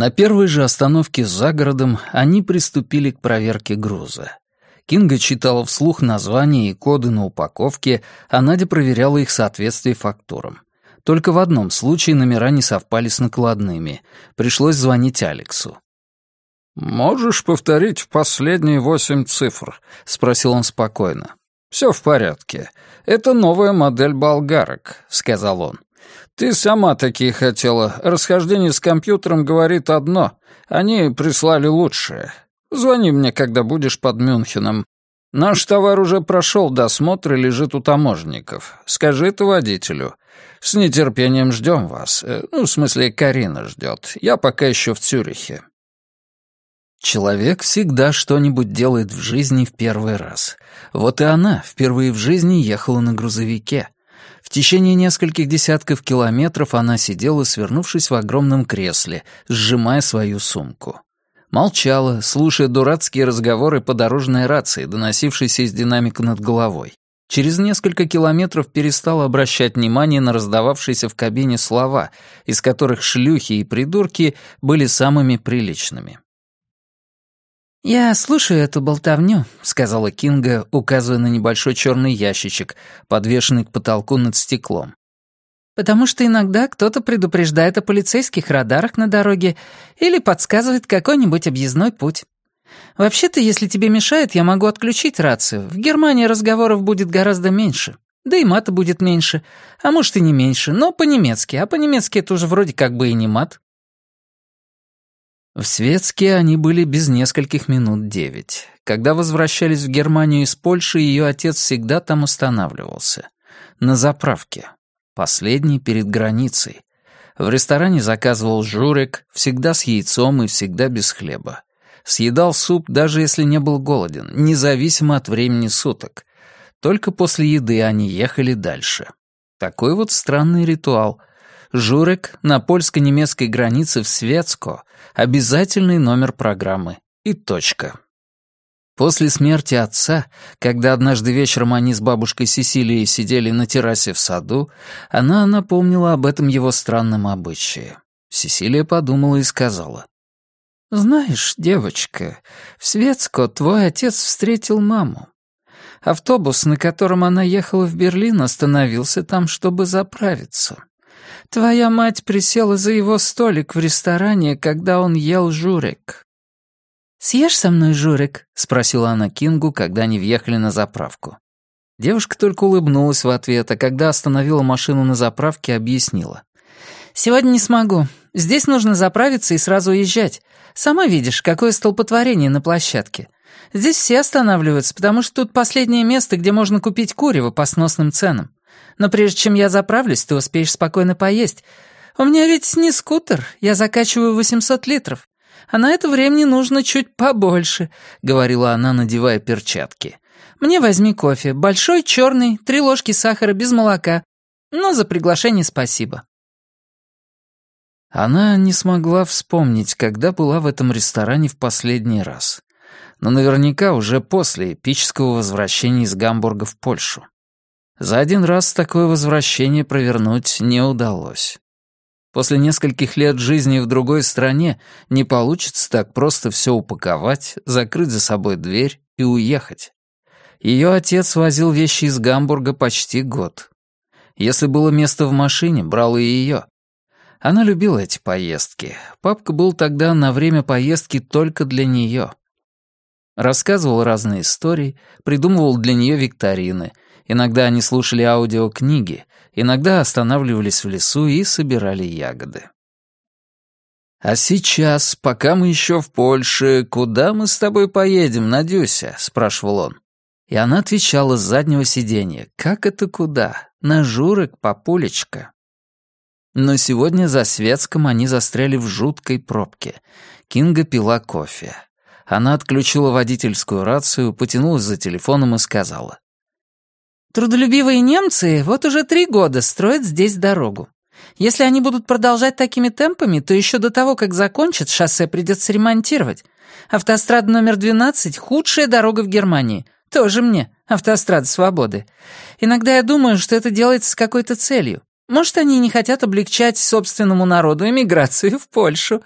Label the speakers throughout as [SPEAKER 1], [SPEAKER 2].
[SPEAKER 1] На первой же остановке за городом они приступили к проверке груза. Кинга читала вслух названия и коды на упаковке, а Надя проверяла их соответствие фактурам. Только в одном случае номера не совпали с накладными. Пришлось звонить Алексу. «Можешь повторить последние восемь цифр?» — спросил он спокойно. «Все в порядке. Это новая модель болгарок», — сказал он. «Ты сама такие хотела. Расхождение с компьютером говорит одно. Они прислали лучшее. Звони мне, когда будешь под Мюнхеном. Наш товар уже прошел досмотр и лежит у таможенников. Скажи это водителю. С нетерпением ждем вас. Э, ну, в смысле, Карина ждет. Я пока еще в Цюрихе». Человек всегда что-нибудь делает в жизни в первый раз. Вот и она впервые в жизни ехала на грузовике. В течение нескольких десятков километров она сидела, свернувшись в огромном кресле, сжимая свою сумку. Молчала, слушая дурацкие разговоры по дорожной рации, доносившиеся из динамика над головой. Через несколько километров перестала обращать внимание на раздававшиеся в кабине слова, из которых шлюхи и придурки были самыми приличными.
[SPEAKER 2] «Я слушаю эту болтовню», — сказала Кинга, указывая на небольшой черный ящичек, подвешенный к потолку над стеклом. «Потому что иногда кто-то предупреждает о полицейских радарах на дороге или подсказывает какой-нибудь объездной путь. Вообще-то, если тебе мешает, я могу отключить рацию. В Германии разговоров будет гораздо меньше. Да и мата будет меньше. А может и не меньше, но по-немецки. А по-немецки это уже вроде как бы и не мат.
[SPEAKER 1] В Светске они были без нескольких минут девять. Когда возвращались в Германию из Польши, ее отец всегда там останавливался. На заправке. Последний перед границей. В ресторане заказывал журек, всегда с яйцом и всегда без хлеба. Съедал суп, даже если не был голоден, независимо от времени суток. Только после еды они ехали дальше. Такой вот странный ритуал — Журек на польско-немецкой границе в Светско, обязательный номер программы. И точка. После смерти отца, когда однажды вечером они с бабушкой Сесилией сидели на террасе в саду, она напомнила об этом его странном обычае. Сесилия подумала и сказала. «Знаешь, девочка, в Светско твой отец встретил маму. Автобус, на котором она ехала в Берлин, остановился там, чтобы заправиться. Твоя мать присела за его столик в ресторане, когда он ел журек». «Съешь со мной журек?» — спросила она Кингу, когда они въехали на заправку. Девушка только улыбнулась в ответ, а когда остановила машину на заправке, объяснила. «Сегодня не смогу. Здесь нужно заправиться и сразу уезжать. Сама видишь, какое столпотворение на площадке. Здесь все останавливаются, потому что тут последнее место, где можно купить курево по сносным ценам. Но прежде чем я заправлюсь, ты успеешь спокойно поесть. У меня ведь не скутер, я закачиваю 800 литров. А на это времени нужно чуть побольше», — говорила она, надевая перчатки. «Мне возьми кофе, большой, черный, три ложки сахара без молока. Но за приглашение спасибо». Она не смогла вспомнить, когда была в этом ресторане в последний раз. Но наверняка уже после эпического возвращения из Гамбурга в Польшу. За один раз такое возвращение провернуть не удалось. После нескольких лет жизни в другой стране не получится так просто все упаковать, закрыть за собой дверь и уехать. Ее отец возил вещи из Гамбурга почти год. Если было место в машине, брал и ее. Она любила эти поездки. Папка был тогда на время поездки только для нее. Рассказывал разные истории, придумывал для нее викторины — Иногда они слушали аудиокниги, иногда останавливались в лесу и собирали ягоды. «А сейчас, пока мы еще в Польше, куда мы с тобой поедем, Надюся?» — спрашивал он. И она отвечала с заднего сиденья. «Как это куда? На Журек, папулечка». Но сегодня за Светском они застряли в жуткой пробке. Кинга пила кофе. Она отключила водительскую рацию, потянулась за телефоном и сказала.
[SPEAKER 2] Трудолюбивые немцы вот уже три года строят здесь дорогу. Если они будут продолжать такими темпами, то еще до того, как закончат, шоссе придется ремонтировать. Автострада номер 12 — худшая дорога в Германии. Тоже мне, автострада свободы. Иногда я думаю, что это делается с какой-то целью. Может, они не хотят облегчать собственному народу эмиграцию в Польшу?»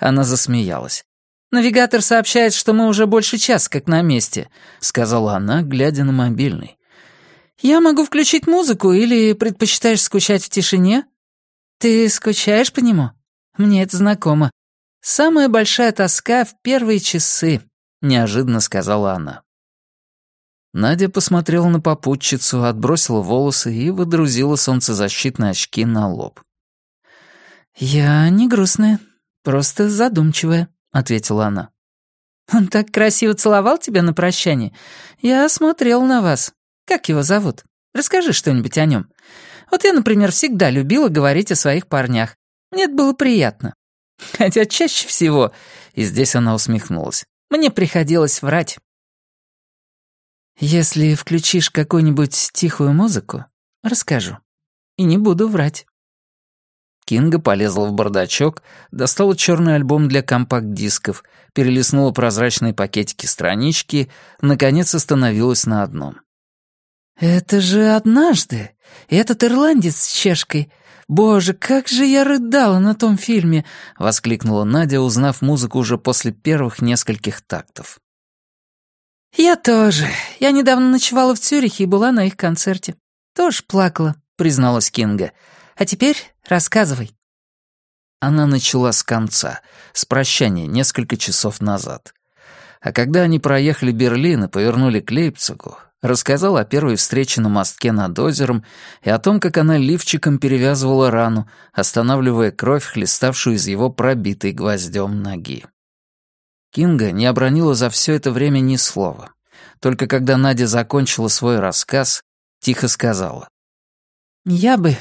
[SPEAKER 2] Она засмеялась. «Навигатор сообщает, что мы уже больше часа как на месте», — сказала она, глядя на мобильный. «Я могу включить музыку или предпочитаешь скучать в тишине? Ты скучаешь по нему? Мне это знакомо. Самая большая тоска в первые часы», — неожиданно сказала она.
[SPEAKER 1] Надя посмотрела на попутчицу, отбросила волосы и выдрузила солнцезащитные очки на лоб.
[SPEAKER 2] «Я не грустная, просто задумчивая», — ответила она. «Он так красиво целовал тебя на прощание. Я смотрел на вас. Как его зовут? Расскажи что-нибудь о нем. Вот я, например, всегда любила говорить о своих парнях. Мне это было приятно. Хотя чаще всего, и здесь она усмехнулась, мне приходилось врать. Если включишь какую-нибудь тихую музыку, расскажу. И не буду врать.
[SPEAKER 1] Кинга полезла в бардачок, достала черный альбом для компакт-дисков, перелистнула прозрачные пакетики странички, наконец остановилась на одном.
[SPEAKER 2] «Это же однажды! Этот ирландец с чешкой! Боже, как же я рыдала на том фильме!» — воскликнула Надя, узнав музыку уже после первых нескольких тактов. «Я тоже. Я недавно ночевала в Цюрихе и была на их концерте. Тоже плакала», — призналась Кинга. «А теперь рассказывай».
[SPEAKER 1] Она начала с конца, с прощания несколько часов назад. А когда они проехали Берлин и повернули к Лейпцигу, рассказала о первой встрече на мостке над озером и о том, как она лифчиком перевязывала рану, останавливая кровь, хлеставшую из его пробитой гвоздем ноги. Кинга не обронила за все это время ни слова. Только когда Надя закончила свой рассказ, тихо сказала.
[SPEAKER 2] «Я бы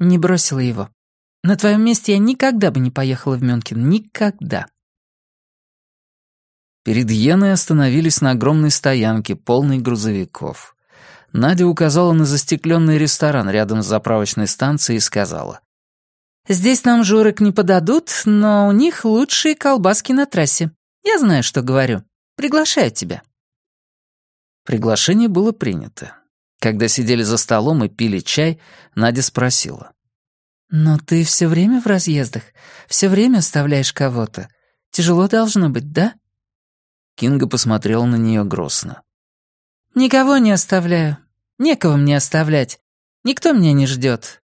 [SPEAKER 2] не бросила его. На твоем месте я никогда бы не поехала в Мюнхен. Никогда».
[SPEAKER 1] Перед Йеной остановились на огромной стоянке, полной грузовиков. Надя указала на застекленный ресторан рядом с заправочной станцией и сказала.
[SPEAKER 2] «Здесь нам журок не подадут, но у них лучшие колбаски на трассе. Я знаю, что говорю. Приглашаю тебя».
[SPEAKER 1] Приглашение было принято. Когда сидели за столом и пили чай, Надя спросила.
[SPEAKER 2] «Но ты все время в разъездах? Все время оставляешь кого-то? Тяжело должно быть, да?»
[SPEAKER 1] Кинга посмотрел на нее грустно.
[SPEAKER 2] «Никого не оставляю. Некого мне оставлять. Никто меня не ждет.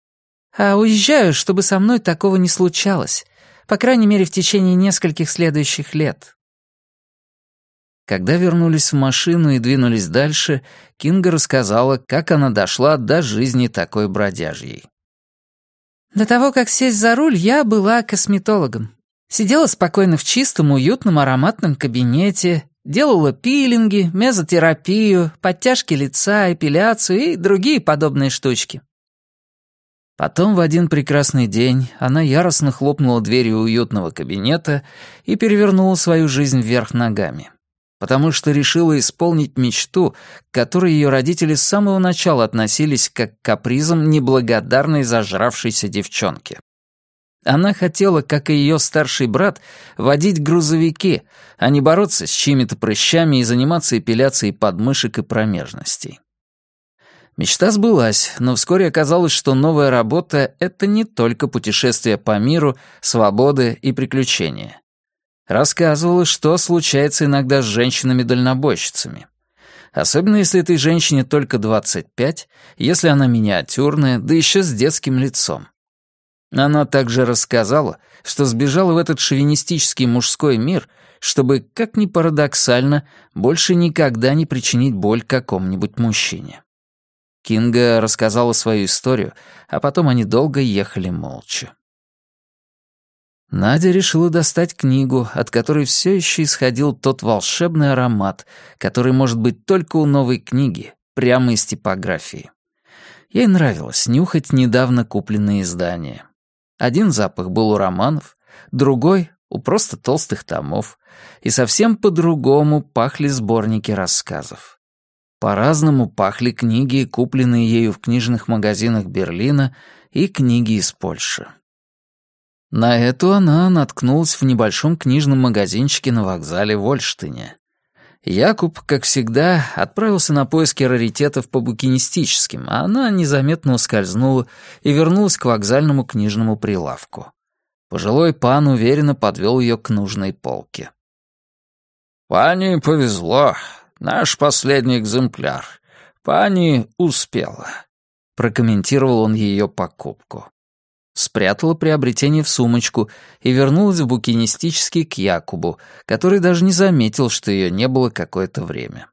[SPEAKER 2] А уезжаю, чтобы со мной такого не случалось. По крайней мере, в течение нескольких следующих лет.
[SPEAKER 1] Когда вернулись в машину и двинулись дальше, Кинга рассказала, как она дошла до жизни такой бродяжьей.
[SPEAKER 2] До того, как сесть за руль, я была косметологом. Сидела спокойно в чистом, уютном, ароматном кабинете, делала пилинги, мезотерапию, подтяжки лица, эпиляцию и другие подобные штучки.
[SPEAKER 1] Потом в один прекрасный день она яростно хлопнула дверью уютного кабинета и перевернула свою жизнь вверх ногами потому что решила исполнить мечту, к которой ее родители с самого начала относились как к капризам неблагодарной зажравшейся девчонки. Она хотела, как и ее старший брат, водить грузовики, а не бороться с чьими-то прыщами и заниматься эпиляцией подмышек и промежностей. Мечта сбылась, но вскоре оказалось, что новая работа — это не только путешествия по миру, свободы и приключения. Рассказывала, что случается иногда с женщинами-дальнобойщицами. Особенно если этой женщине только 25, если она миниатюрная, да еще с детским лицом. Она также рассказала, что сбежала в этот шовинистический мужской мир, чтобы, как ни парадоксально, больше никогда не причинить боль какому-нибудь мужчине. Кинга рассказала свою историю, а потом они долго ехали молча. Надя решила достать книгу, от которой все еще исходил тот волшебный аромат, который может быть только у новой книги, прямо из типографии. Ей нравилось нюхать недавно купленные издания. Один запах был у романов, другой — у просто толстых томов, и совсем по-другому пахли сборники рассказов. По-разному пахли книги, купленные ею в книжных магазинах Берлина, и книги из Польши. На эту она наткнулась в небольшом книжном магазинчике на вокзале в. Якуб, как всегда, отправился на поиски раритетов по букинистическим, а она незаметно ускользнула и вернулась к вокзальному книжному прилавку. Пожилой пан уверенно подвел ее к нужной полке. «Пани повезло. Наш последний экземпляр. Пани успела», — прокомментировал он ее покупку. Спрятала приобретение в сумочку и вернулась в букинистический к Якубу, который даже не заметил, что ее не было какое-то время.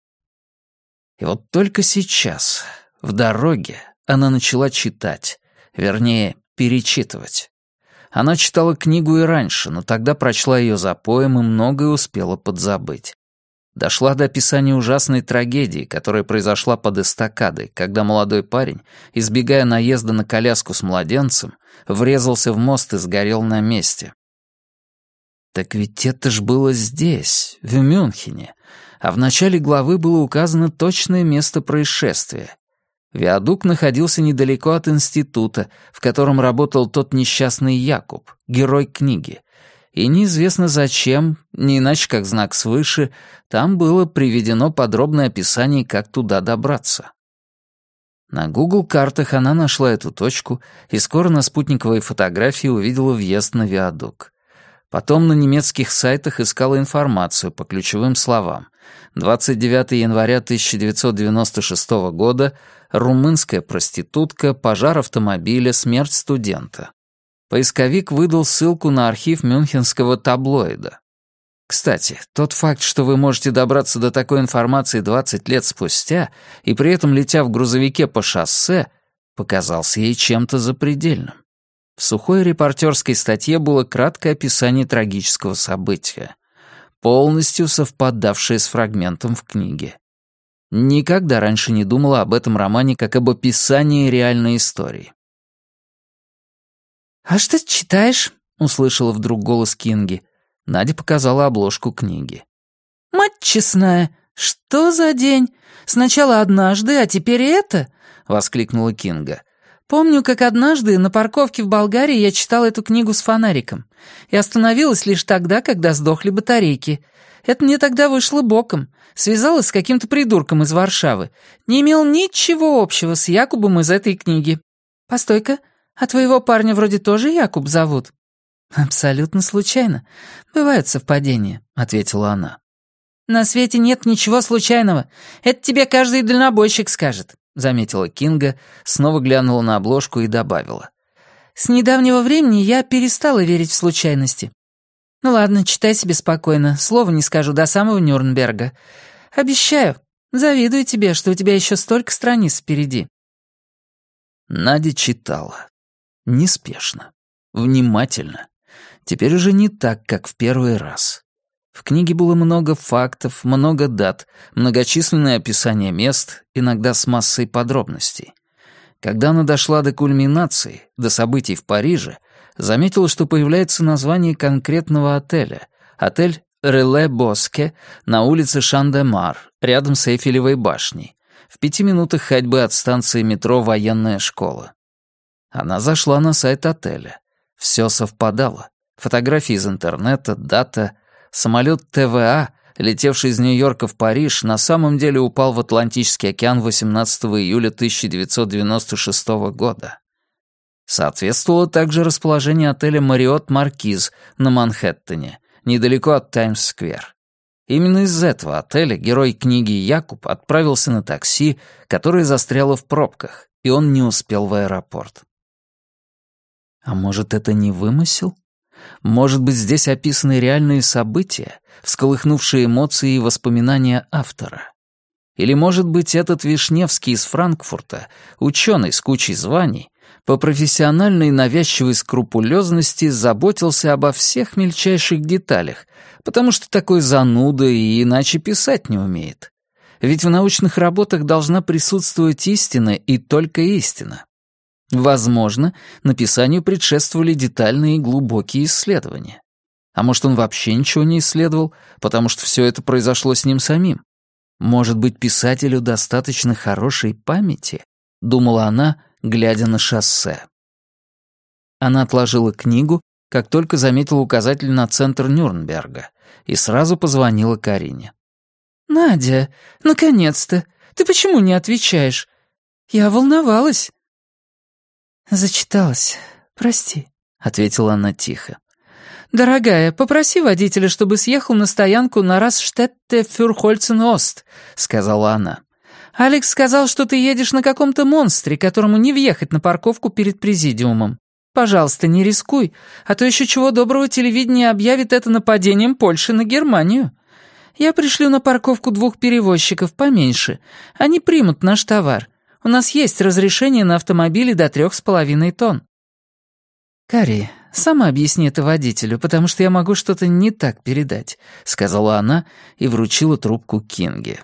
[SPEAKER 1] И вот только сейчас, в дороге, она начала читать, вернее, перечитывать. Она читала книгу и раньше, но тогда прочла ее запоем и многое успела подзабыть. Дошла до описания ужасной трагедии, которая произошла под эстакадой, когда молодой парень, избегая наезда на коляску с младенцем, врезался в мост и сгорел на месте. Так ведь это ж было здесь, в Мюнхене, а в начале главы было указано точное место происшествия Виадук находился недалеко от института, в котором работал тот несчастный Якуб, герой книги. И неизвестно зачем, не иначе как знак свыше, там было приведено подробное описание, как туда добраться. На Google картах она нашла эту точку и скоро на спутниковой фотографии увидела въезд на виадук. Потом на немецких сайтах искала информацию по ключевым словам. 29 января 1996 года румынская проститутка, пожар автомобиля, смерть студента. Поисковик выдал ссылку на архив мюнхенского таблоида. Кстати, тот факт, что вы можете добраться до такой информации 20 лет спустя и при этом летя в грузовике по шоссе, показался ей чем-то запредельным. В сухой репортерской статье было краткое описание трагического события, полностью совпадавшее с фрагментом в книге. Никогда раньше не думала об этом романе как об описании реальной истории.
[SPEAKER 2] «А что читаешь?» — услышала вдруг голос Кинги.
[SPEAKER 1] Надя показала обложку книги.
[SPEAKER 2] «Мать честная, что за день? Сначала однажды, а теперь это?» — воскликнула Кинга. «Помню, как однажды на парковке в Болгарии я читала эту книгу с фонариком и остановилась лишь тогда, когда сдохли батарейки. Это мне тогда вышло боком. Связалась с каким-то придурком из Варшавы. Не имел ничего общего с Якубом из этой книги. Постой-ка, а твоего парня вроде тоже Якуб зовут?» «Абсолютно случайно. Бывают совпадения», — ответила она. «На свете нет ничего случайного. Это тебе каждый дальнобойщик скажет», — заметила Кинга, снова глянула на обложку и добавила. «С недавнего времени я перестала верить в случайности. «Ну ладно, читай себе спокойно. Слова не скажу до самого Нюрнберга. Обещаю. Завидую тебе, что у тебя еще столько страниц впереди».
[SPEAKER 1] Надя читала. Неспешно. Внимательно. Теперь уже не так, как в первый раз. В книге было много фактов, много дат, многочисленные описания мест, иногда с массой подробностей. Когда она дошла до кульминации, до событий в Париже, заметила, что появляется название конкретного отеля. Отель «Реле Боске» на улице Шандемар, рядом с Эйфелевой башней, в пяти минутах ходьбы от станции метро «Военная школа». Она зашла на сайт отеля. Все совпадало. Фотографии из интернета, дата. Самолет ТВА, летевший из Нью-Йорка в Париж, на самом деле упал в Атлантический океан 18 июля 1996 года. Соответствовало также расположение отеля «Мариот Маркиз» на Манхэттене, недалеко от Таймс-сквер. Именно из этого отеля герой книги Якуб отправился на такси, которое застряло в пробках, и он не успел в аэропорт. А может, это не вымысел? Может быть, здесь описаны реальные события, всколыхнувшие эмоции и воспоминания автора? Или, может быть, этот Вишневский из Франкфурта, ученый с кучей званий, по профессиональной навязчивой скрупулезности заботился обо всех мельчайших деталях, потому что такой зануда и иначе писать не умеет. Ведь в научных работах должна присутствовать истина и только истина. Возможно, написанию предшествовали детальные и глубокие исследования. А может, он вообще ничего не исследовал, потому что все это произошло с ним самим. Может быть, писателю достаточно хорошей памяти, думала она, глядя на шоссе. Она отложила книгу, как только заметила указатель на центр Нюрнберга, и сразу позвонила Карине.
[SPEAKER 2] «Надя, наконец-то! Ты почему не отвечаешь? Я волновалась». «Зачиталась. Прости», — ответила она тихо. «Дорогая, попроси водителя, чтобы съехал на стоянку на Расштетте Фюрхольцен-Ост», — сказала она. «Алекс сказал, что ты едешь на каком-то монстре, которому не въехать на парковку перед президиумом. Пожалуйста, не рискуй, а то еще чего доброго телевидение объявит это нападением Польши на Германию. Я пришлю на парковку двух перевозчиков поменьше. Они примут наш товар. У нас есть разрешение на автомобили до трех с половиной тонн». «Кари, сама объясни это водителю, потому что я могу что-то не так передать», — сказала она и вручила трубку Кинге.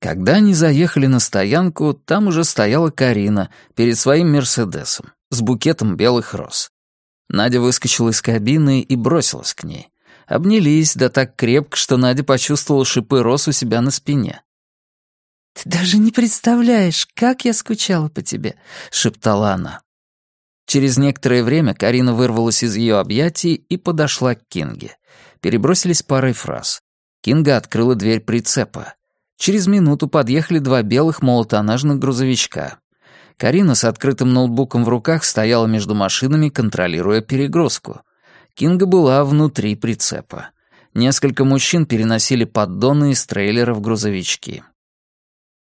[SPEAKER 2] Когда они заехали на стоянку, там уже стояла Карина перед своим «Мерседесом» с букетом белых роз. Надя выскочила из кабины и бросилась к ней. Обнялись, да так крепко, что Надя почувствовала шипы роз у себя на спине. «Ты даже не представляешь, как я скучала по тебе», — шептала она. Через некоторое время Карина вырвалась из ее объятий и подошла к Кинге. Перебросились парой фраз. Кинга открыла дверь прицепа. Через минуту подъехали два белых молотонажных грузовичка. Карина с открытым ноутбуком в руках стояла между машинами, контролируя перегрузку. Кинга была внутри прицепа. Несколько мужчин переносили поддоны из трейлера в грузовички.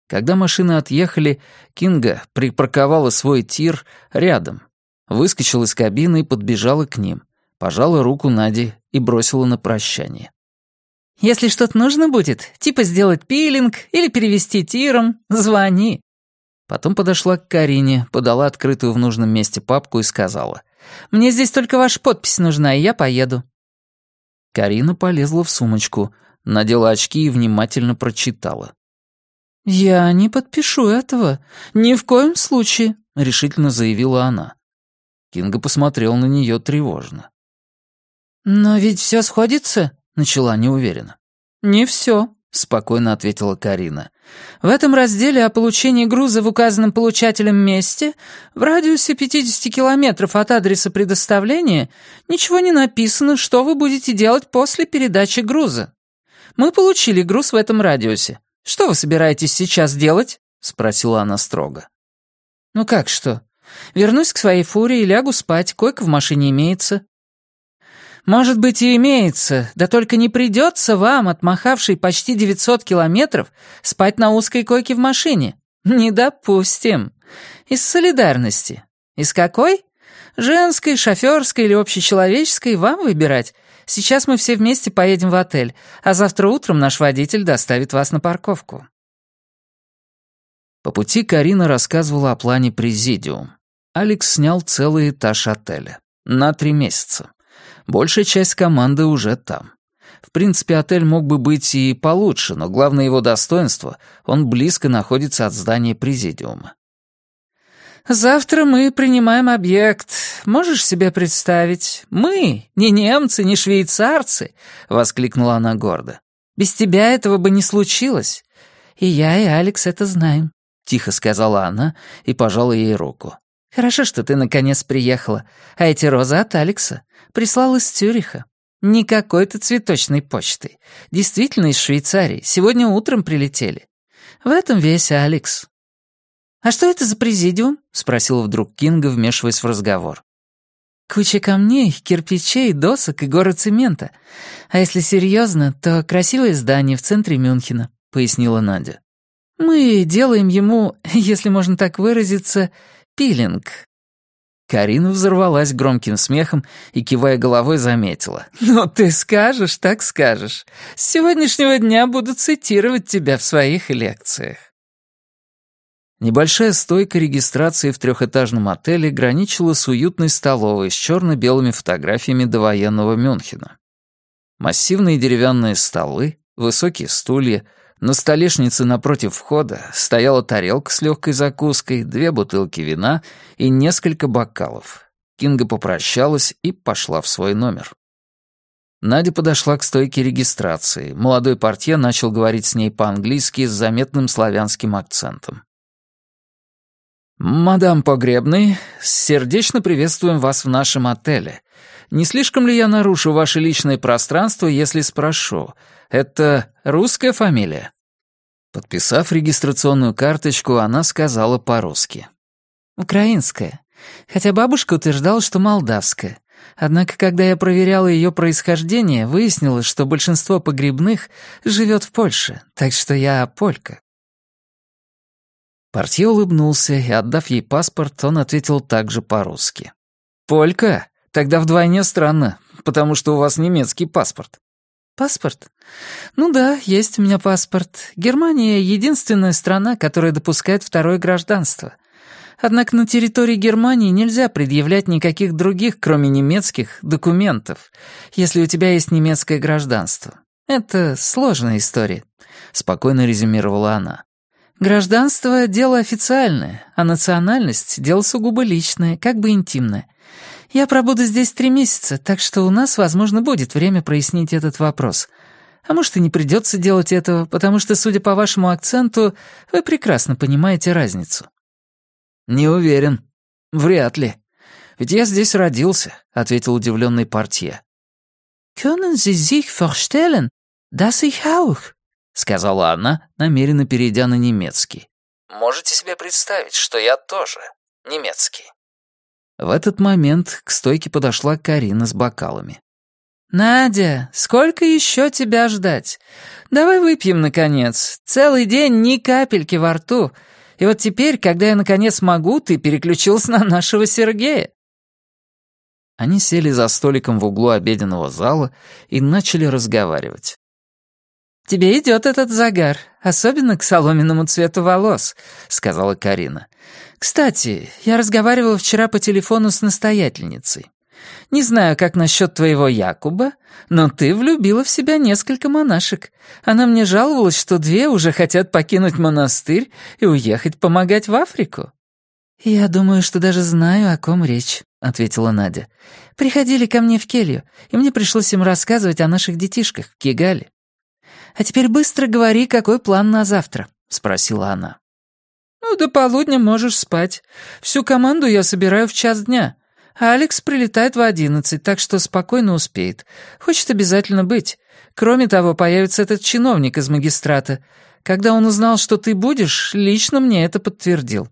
[SPEAKER 2] Когда машины отъехали, Кинга припарковала свой тир рядом, выскочила из кабины и подбежала к ним, пожала руку Нади и бросила на прощание. Если что-то нужно будет, типа сделать пилинг или перевести тиром, звони». Потом подошла к Карине, подала открытую в нужном месте папку и сказала. «Мне здесь только ваша подпись нужна, и я поеду». Карина полезла в сумочку, надела очки и внимательно прочитала. «Я не подпишу этого. Ни в коем случае», — решительно заявила она. Кинга посмотрел на нее тревожно. «Но ведь все сходится?» начала неуверенно. «Не все», — спокойно ответила Карина. «В этом разделе о получении груза в указанном получателем месте в радиусе 50 километров от адреса предоставления ничего не написано, что вы будете делать после передачи груза. Мы получили груз в этом радиусе. Что вы собираетесь сейчас делать?» — спросила она строго. «Ну как что? Вернусь к своей фуре и лягу спать, койка в машине имеется. Может быть, и имеется, да только не придется вам, отмахавший почти 900 километров, спать на узкой койке в машине. Не допустим. Из солидарности. Из какой? Женской, шоферской или общечеловеческой вам выбирать. Сейчас мы все вместе поедем в отель, а завтра утром наш водитель доставит вас на парковку. По пути Карина рассказывала о плане Президиум. Алекс снял целый этаж отеля. На три месяца. Большая часть команды уже там. В принципе, отель мог бы быть и получше, но главное его достоинство — он близко находится от здания президиума. «Завтра мы принимаем объект. Можешь себе представить? Мы, не немцы, не швейцарцы!» — воскликнула она гордо. «Без тебя этого бы не случилось. И я, и Алекс это знаем», — тихо сказала она и пожала ей руку. «Хорошо, что ты наконец приехала. А эти розы от Алекса. Прислал из Цюриха. Не какой-то цветочной почтой. Действительно из Швейцарии. Сегодня утром прилетели. В этом весь Алекс». «А что это за президиум?» — спросила вдруг Кинга, вмешиваясь в разговор. «Куча камней, кирпичей, досок и горы цемента. А если серьезно, то красивое здание в центре Мюнхена», — пояснила Надя. «Мы делаем ему, если можно так выразиться, пилинг». Карина взорвалась громким смехом и, кивая головой, заметила. «Ну, ты скажешь, так скажешь. С сегодняшнего дня буду цитировать тебя в своих лекциях». Небольшая стойка регистрации в трехэтажном отеле граничила с уютной столовой с черно-белыми фотографиями довоенного Мюнхена. Массивные деревянные столы, высокие стулья — на столешнице напротив входа стояла тарелка с легкой закуской, две бутылки вина и несколько бокалов. Кинга попрощалась и пошла в свой номер. Надя подошла к стойке регистрации. Молодой портье начал говорить с ней по-английски с заметным славянским акцентом. «Мадам Погребный, сердечно приветствуем вас в нашем отеле.
[SPEAKER 1] не слишком ли я нарушу ваше личное пространство, если спрошу? Это русская фамилия?» Подписав регистрационную карточку, она сказала по-русски.
[SPEAKER 2] «Украинская. Хотя бабушка утверждала, что молдавская. Однако, когда я проверяла ее происхождение, выяснилось, что большинство погребных живет в Польше, так что я полька».
[SPEAKER 1] Портье улыбнулся, и, отдав ей паспорт, он ответил также по-русски. «Полька? Тогда вдвойне странно, потому что у вас немецкий паспорт».
[SPEAKER 2] «Паспорт? Ну да, есть у меня паспорт. Германия — единственная страна, которая допускает второе гражданство. Однако на территории Германии нельзя предъявлять никаких других, кроме немецких, документов, если у тебя есть немецкое гражданство. Это сложная история», — спокойно резюмировала она. «Гражданство — дело официальное, а национальность — дело сугубо личное, как бы интимное. Я пробуду здесь три месяца, так что у нас, возможно, будет время прояснить этот вопрос. А может, и не придется делать этого, потому что, судя по вашему акценту, вы прекрасно понимаете разницу».
[SPEAKER 1] «Не уверен. Вряд ли. Ведь я здесь родился», — ответил удивленный портье.
[SPEAKER 2] «Können Sie sich vorstellen, dass ich auch?» — сказала она, намеренно перейдя на немецкий.
[SPEAKER 1] «Можете себе представить, что я тоже немецкий». В этот момент к стойке подошла Карина с бокалами.
[SPEAKER 2] «Надя, сколько еще тебя ждать? Давай выпьем, наконец. Целый день ни капельки во рту. И вот теперь, когда я наконец могу, ты переключился на нашего Сергея».
[SPEAKER 1] Они сели за столиком в углу обеденного зала и начали разговаривать.
[SPEAKER 2] «Тебе идет этот загар, особенно к соломенному цвету волос», — сказала Карина. «Кстати, я разговаривала вчера по телефону с настоятельницей. Не знаю, как насчет твоего Якуба, но ты влюбила в себя несколько монашек. Она мне жаловалась, что две уже хотят покинуть монастырь и уехать помогать в Африку». «Я думаю, что даже знаю, о ком речь», — ответила Надя. «Приходили ко мне в келью, и мне пришлось им рассказывать о наших детишках в Кигале». «А теперь быстро говори, какой план на завтра?» — спросила она. «Ну, до полудня можешь спать. Всю команду я собираю в час дня. А Алекс прилетает в одиннадцать, так что спокойно успеет. Хочет обязательно быть. Кроме того, появится этот чиновник из магистрата. Когда он узнал, что ты будешь, лично мне это подтвердил.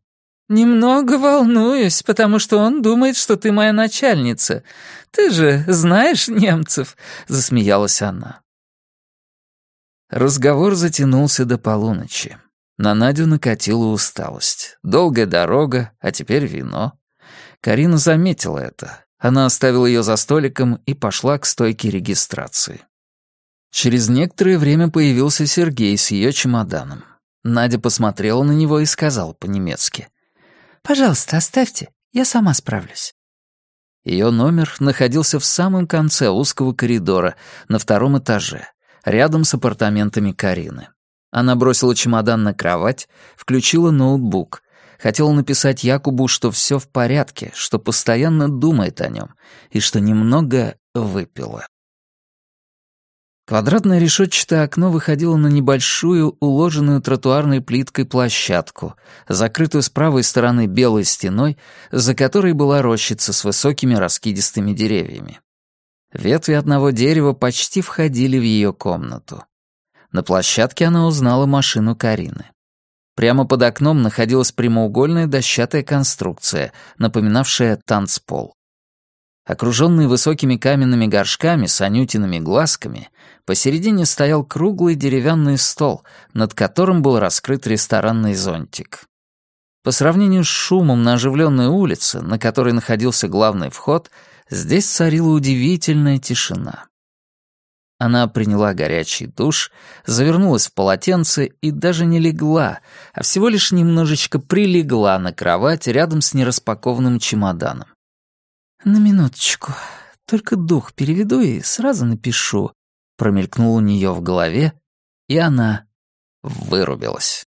[SPEAKER 2] Немного волнуюсь, потому что он думает, что ты моя начальница. Ты же знаешь немцев», — засмеялась она.
[SPEAKER 1] Разговор затянулся до полуночи. На Надю накатила усталость. Долгая дорога, а теперь вино. Карина заметила это. Она оставила ее за столиком и пошла к стойке регистрации. Через некоторое время появился Сергей с ее чемоданом. Надя посмотрела на него и сказала по-немецки.
[SPEAKER 2] «Пожалуйста, оставьте, я сама справлюсь».
[SPEAKER 1] Ее номер находился в самом конце узкого коридора, на втором этаже, рядом с апартаментами Карины. Она бросила чемодан на кровать, включила ноутбук. Хотела написать Якубу, что все в порядке, что постоянно думает о нем и что немного выпила. Квадратное решетчатое окно выходило на небольшую, уложенную тротуарной плиткой площадку, закрытую с правой стороны белой стеной, за которой была рощица с высокими раскидистыми деревьями. Ветви одного дерева почти входили в ее комнату. На площадке она узнала машину Карины. Прямо под окном находилась прямоугольная дощатая конструкция, напоминавшая танцпол. Окруженный высокими каменными горшками с анютиными глазками, посередине стоял круглый деревянный стол, над которым был раскрыт ресторанный зонтик. По сравнению с шумом на оживленной улице, на которой находился главный вход, здесь царила удивительная тишина. Она приняла горячий душ, завернулась в полотенце и даже не легла, а всего лишь немножечко прилегла на кровать рядом с нераспакованным чемоданом.
[SPEAKER 2] «На минуточку, только дух переведу и сразу напишу», промелькнуло у нее в голове, и она вырубилась.